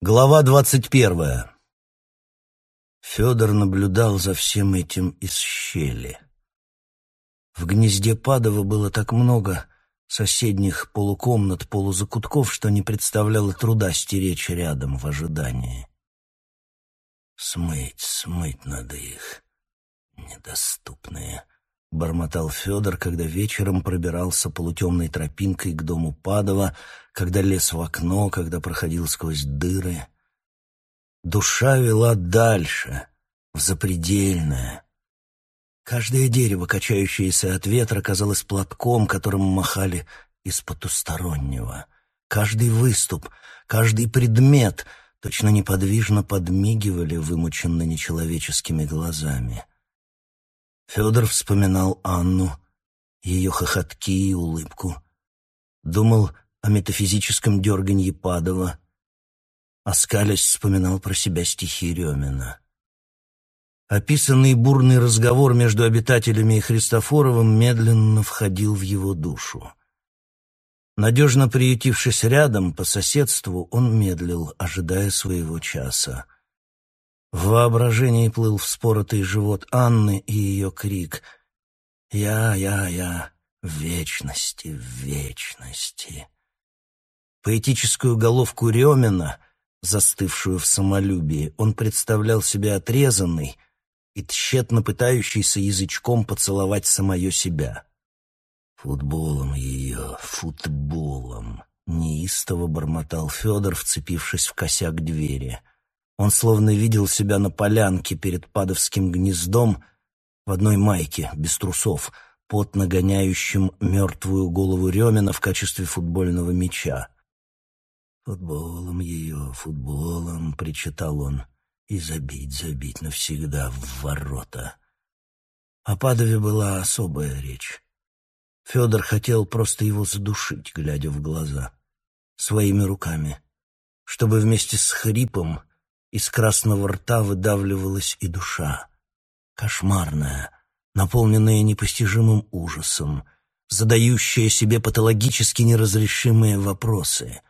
Глава двадцать первая. Федор наблюдал за всем этим из щели. В гнезде Падова было так много соседних полукомнат, полузакутков, что не представляло труда стеречь рядом в ожидании. «Смыть, смыть надо их, недоступные», — бормотал Федор, когда вечером пробирался полутемной тропинкой к дому Падова, когда лез в окно, когда проходил сквозь дыры. Душа вела дальше, в запредельное. Каждое дерево, качающееся от ветра, казалось платком, которым махали из потустороннего. Каждый выступ, каждый предмет точно неподвижно подмигивали вымученно нечеловеческими глазами. Федор вспоминал Анну, ее хохотки и улыбку. Думал о метафизическом дерганье Падова. Оскалясь, вспоминал про себя стихи Ремина. Описанный бурный разговор между обитателями и Христофоровым медленно входил в его душу. Надежно приютившись рядом, по соседству, он медлил, ожидая своего часа. В воображении плыл вспоротый живот Анны и ее крик «Я, я, я, в вечности, в вечности». Поэтическую головку Ремина, застывшую в самолюбии, он представлял себе отрезанной и тщетно пытающейся язычком поцеловать самое себя. «Футболом ее, футболом!» — неистово бормотал Федор, вцепившись в косяк двери — он словно видел себя на полянке перед падовским гнездом в одной майке, без трусов, под нагоняющим мертвую голову Ремена в качестве футбольного мяча. «Футболом ее, футболом», — причитал он, — «и забить, забить навсегда в ворота». О Падове была особая речь. Федор хотел просто его задушить, глядя в глаза, своими руками, чтобы вместе с хрипом из красного рта выдавливалась и душа. Кошмарная, наполненная непостижимым ужасом, задающая себе патологически неразрешимые вопросы.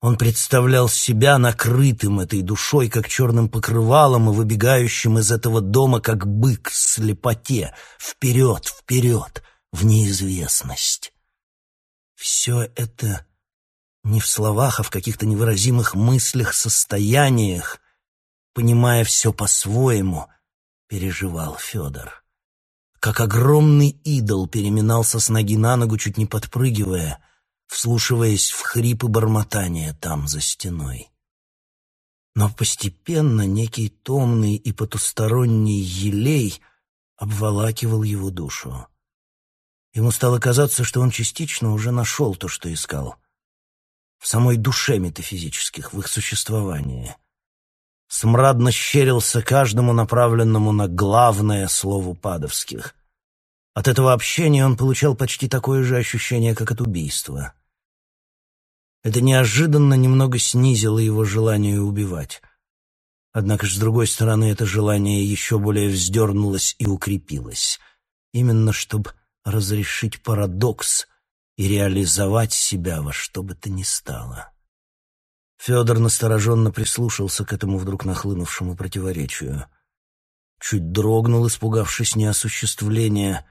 Он представлял себя накрытым этой душой, как черным покрывалом, и выбегающим из этого дома, как бык в слепоте, вперед, вперед, в неизвестность. Все это не в словах, а в каких-то невыразимых мыслях, состояниях, понимая все по-своему, переживал Федор. Как огромный идол переминался с ноги на ногу, чуть не подпрыгивая, вслушиваясь в хрипы бормотания там за стеной. Но постепенно некий томный и потусторонний елей обволакивал его душу. Ему стало казаться, что он частично уже нашел то, что искал — в самой душе метафизических, в их существовании. Смрадно щерился каждому направленному на главное слову падовских. От этого общения он получал почти такое же ощущение, как от убийства. Это неожиданно немного снизило его желание убивать. Однако же, с другой стороны, это желание еще более вздернулось и укрепилось. Именно чтобы разрешить парадокс — и реализовать себя во что бы то ни стало. Федор настороженно прислушался к этому вдруг нахлынувшему противоречию. Чуть дрогнул, испугавшись неосуществления,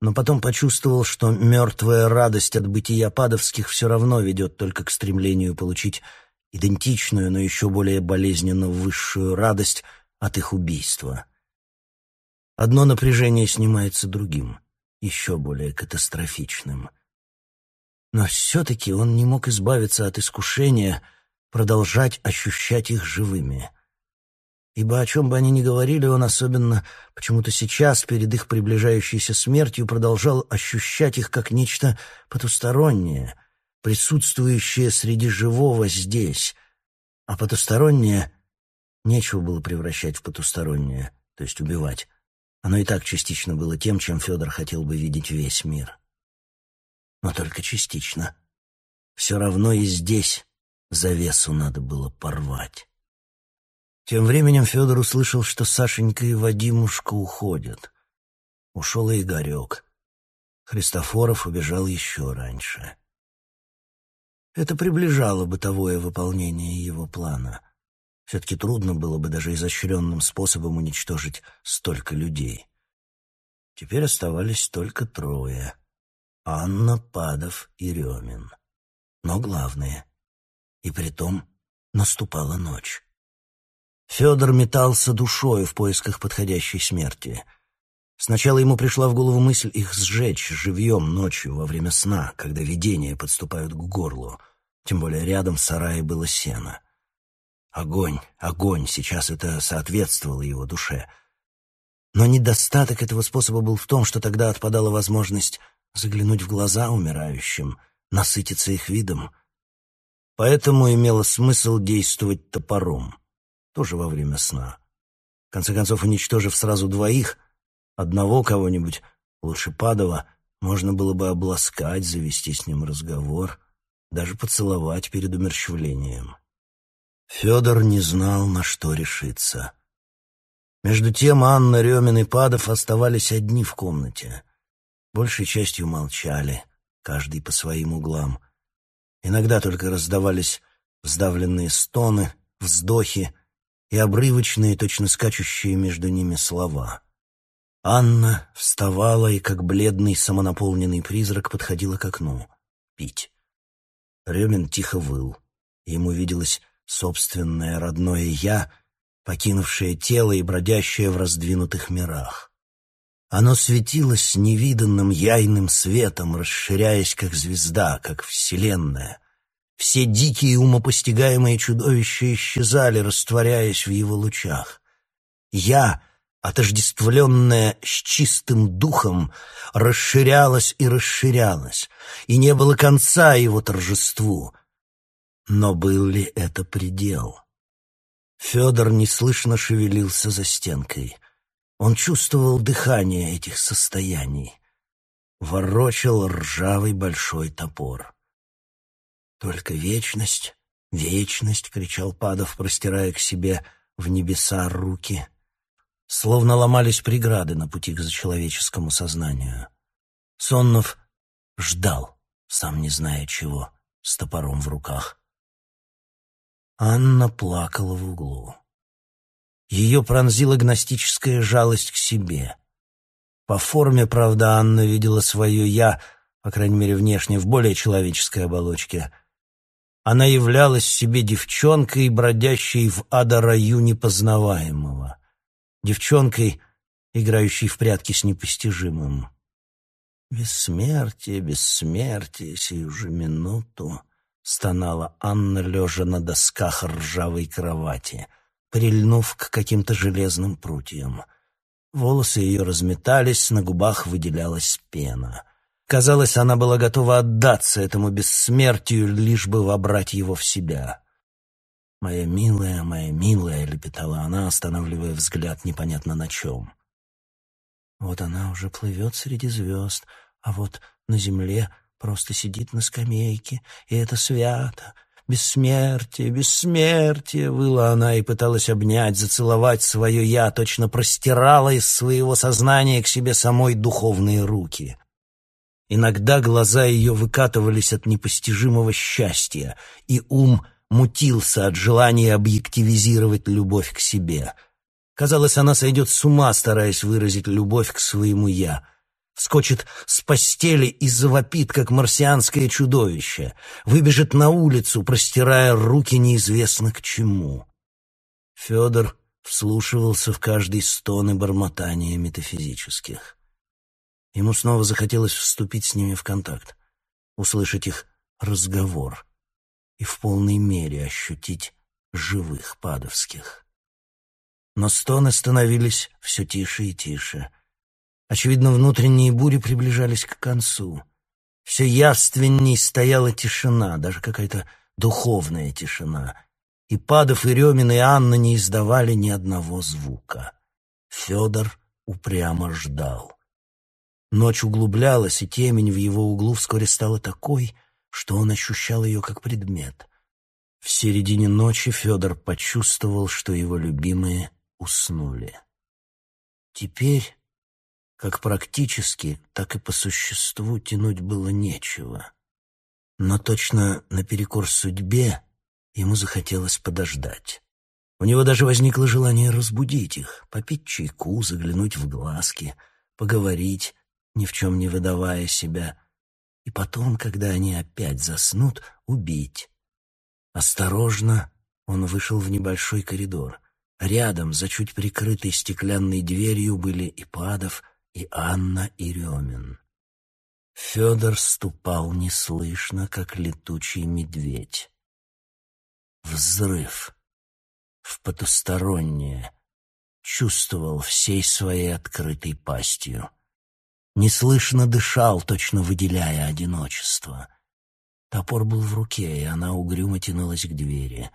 но потом почувствовал, что мертвая радость от бытия падовских все равно ведет только к стремлению получить идентичную, но еще более болезненно высшую радость от их убийства. Одно напряжение снимается другим, еще более катастрофичным — но все-таки он не мог избавиться от искушения продолжать ощущать их живыми. Ибо о чем бы они ни говорили, он особенно почему-то сейчас, перед их приближающейся смертью, продолжал ощущать их как нечто потустороннее, присутствующее среди живого здесь. А потустороннее нечего было превращать в потустороннее, то есть убивать. Оно и так частично было тем, чем Федор хотел бы видеть весь мир но только частично. Все равно и здесь завесу надо было порвать. Тем временем Федор услышал, что Сашенька и Вадимушка уходят. Ушел и Игорек. Христофоров убежал еще раньше. Это приближало бытовое выполнение его плана. Все-таки трудно было бы даже изощренным способом уничтожить столько людей. Теперь оставались только трое — Анна, Падов и Ремин. Но главное — и притом наступала ночь. Федор метался душою в поисках подходящей смерти. Сначала ему пришла в голову мысль их сжечь живьем ночью во время сна, когда видения подступают к горлу. Тем более рядом в сарае было сено. Огонь, огонь, сейчас это соответствовало его душе. Но недостаток этого способа был в том, что тогда отпадала возможность заглянуть в глаза умирающим, насытиться их видом. Поэтому имело смысл действовать топором тоже во время сна. В конце концов, уничтожив сразу двоих, одного кого-нибудь, лучше Падова, можно было бы обласкать, завести с ним разговор, даже поцеловать перед умерщвлением. Федор не знал, на что решиться. Между тем Анна, Ремин и Падов оставались одни в комнате. Большей частью молчали, каждый по своим углам. Иногда только раздавались вздавленные стоны, вздохи, и обрывочные, точно скачущие между ними слова. Анна вставала и, как бледный самонаполненный призрак, подходила к окну. Пить. Ремин тихо выл. Ему виделось собственное родное «я», покинувшее тело и бродящее в раздвинутых мирах. Оно светилось невиданным яйным светом, расширяясь как звезда, как вселенная — все дикие умопостигаемые чудовища исчезали, растворяясь в его лучах. Я, отождествленная с чистым духом, расширялась и расширялась, и не было конца его торжеству. Но был ли это предел? Федор неслышно шевелился за стенкой. Он чувствовал дыхание этих состояний. Ворочал ржавый большой топор. «Только вечность, вечность!» — кричал Падов, простирая к себе в небеса руки. Словно ломались преграды на пути к зачеловеческому сознанию. Соннов ждал, сам не зная чего, с топором в руках. Анна плакала в углу. Ее пронзила гностическая жалость к себе. По форме, правда, Анна видела свое «я», по крайней мере, внешне, в более человеческой оболочке — она являлась себе девчонкой, бродящей в ада-раю непознаваемого. Девчонкой, играющей в прятки с непостижимым. «Бессмертие, бессмертие, сию же минуту!» — стонала Анна, лежа на досках ржавой кровати, прильнув к каким-то железным прутьям. Волосы ее разметались, на губах выделялась пена. Казалось, она была готова отдаться этому бессмертию, лишь бы вобрать его в себя. «Моя милая, моя милая», — лепетала она, останавливая взгляд непонятно на чем. Вот она уже плывет среди звезд, а вот на земле просто сидит на скамейке, и это свято. «Бессмертие, бессмертие!» — выла она и пыталась обнять, зацеловать свое «я», точно простирала из своего сознания к себе самой духовные руки. Иногда глаза ее выкатывались от непостижимого счастья, и ум мутился от желания объективизировать любовь к себе. Казалось, она сойдет с ума, стараясь выразить любовь к своему «я». Вскочит с постели и завопит, как марсианское чудовище. Выбежит на улицу, простирая руки неизвестно к чему. Федор вслушивался в каждый стон и бормотание метафизических. Ему снова захотелось вступить с ними в контакт, услышать их разговор и в полной мере ощутить живых падовских. Но стоны становились все тише и тише. Очевидно, внутренние бури приближались к концу. Все явственней стояла тишина, даже какая-то духовная тишина. И Падов, и Ремин, и Анна не издавали ни одного звука. Федор упрямо ждал. Ночь углублялась, и темень в его углу вскоре стала такой, что он ощущал ее как предмет. В середине ночи Федор почувствовал, что его любимые уснули. Теперь, как практически, так и по существу тянуть было нечего. Но точно наперекор судьбе ему захотелось подождать. У него даже возникло желание разбудить их, попить чайку, заглянуть в глазки, поговорить, ни в чем не выдавая себя, и потом, когда они опять заснут, убить. Осторожно он вышел в небольшой коридор. Рядом, за чуть прикрытой стеклянной дверью, были и Падов, и Анна, и Ремин. Федор ступал неслышно, как летучий медведь. Взрыв в потустороннее чувствовал всей своей открытой пастью. Неслышно дышал, точно выделяя одиночество. Топор был в руке, и она угрюмо тянулась к двери.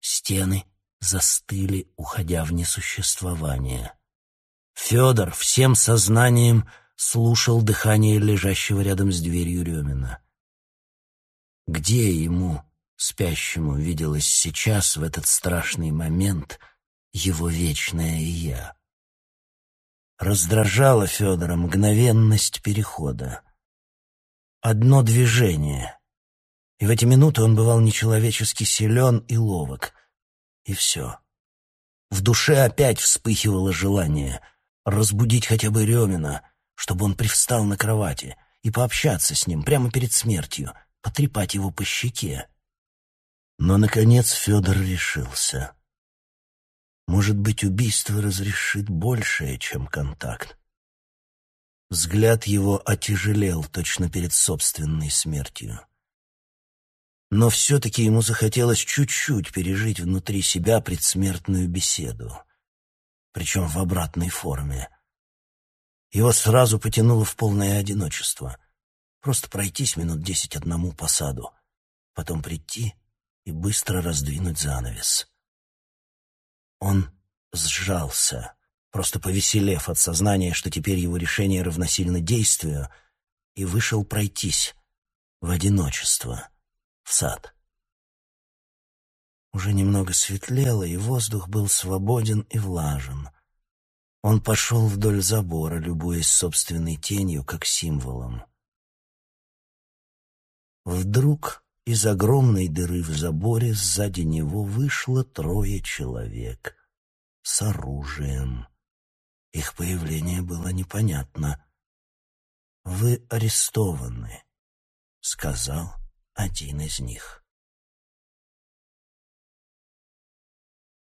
Стены застыли, уходя в несуществование. Федор всем сознанием слушал дыхание лежащего рядом с дверью Ремина. Где ему, спящему, виделось сейчас, в этот страшный момент, его вечное «я»? Раздражала Федора мгновенность перехода. Одно движение, и в эти минуты он бывал нечеловечески силен и ловок. И все. В душе опять вспыхивало желание разбудить хотя бы Ремина, чтобы он привстал на кровати и пообщаться с ним прямо перед смертью, потрепать его по щеке. Но, наконец, Федор решился. Может быть, убийство разрешит большее, чем контакт. Взгляд его отяжелел точно перед собственной смертью. Но все-таки ему захотелось чуть-чуть пережить внутри себя предсмертную беседу, причем в обратной форме. Его сразу потянуло в полное одиночество. Просто пройтись минут десять одному по саду, потом прийти и быстро раздвинуть занавес. Он сжался, просто повеселев от сознания, что теперь его решение равносильно действию, и вышел пройтись в одиночество в сад. Уже немного светлело, и воздух был свободен и влажен. Он пошел вдоль забора, любуясь собственной тенью как символом. Вдруг из огромной дыры в заборе сзади него вышло трое человек с оружием. Их появление было непонятно. «Вы арестованы», — сказал один из них.